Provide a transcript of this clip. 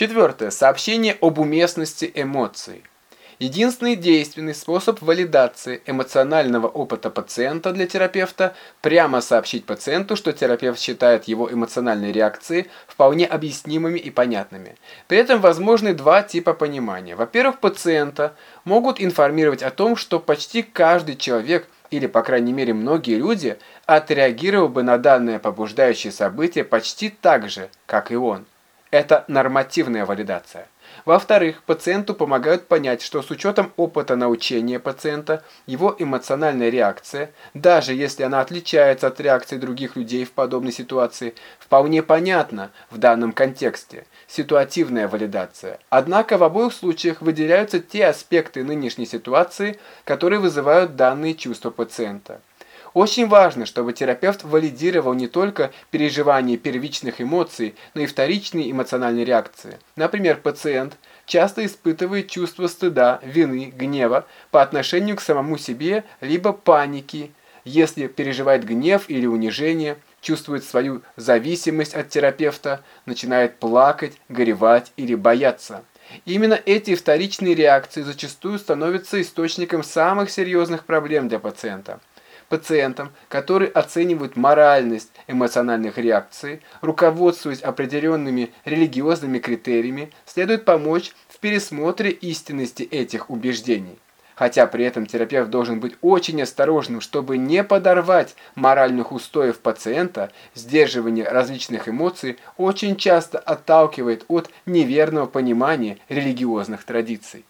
Четвертое. Сообщение об уместности эмоций. Единственный действенный способ валидации эмоционального опыта пациента для терапевта – прямо сообщить пациенту, что терапевт считает его эмоциональные реакции вполне объяснимыми и понятными. При этом возможны два типа понимания. Во-первых, пациента могут информировать о том, что почти каждый человек или, по крайней мере, многие люди отреагировал бы на данное побуждающее событие почти так же, как и он. Это нормативная валидация. Во-вторых, пациенту помогают понять, что с учетом опыта научения пациента, его эмоциональная реакция, даже если она отличается от реакции других людей в подобной ситуации, вполне понятна в данном контексте. Ситуативная валидация. Однако в обоих случаях выделяются те аспекты нынешней ситуации, которые вызывают данные чувства пациента. Очень важно, чтобы терапевт валидировал не только переживания первичных эмоций, но и вторичные эмоциональные реакции. Например, пациент часто испытывает чувство стыда, вины, гнева по отношению к самому себе, либо паники, если переживает гнев или унижение, чувствует свою зависимость от терапевта, начинает плакать, горевать или бояться. Именно эти вторичные реакции зачастую становятся источником самых серьезных проблем для пациента пациентам, которые оценивают моральность эмоциональных реакций, руководствуясь определенными религиозными критериями, следует помочь в пересмотре истинности этих убеждений. Хотя при этом терапевт должен быть очень осторожным, чтобы не подорвать моральных устоев пациента, сдерживание различных эмоций очень часто отталкивает от неверного понимания религиозных традиций.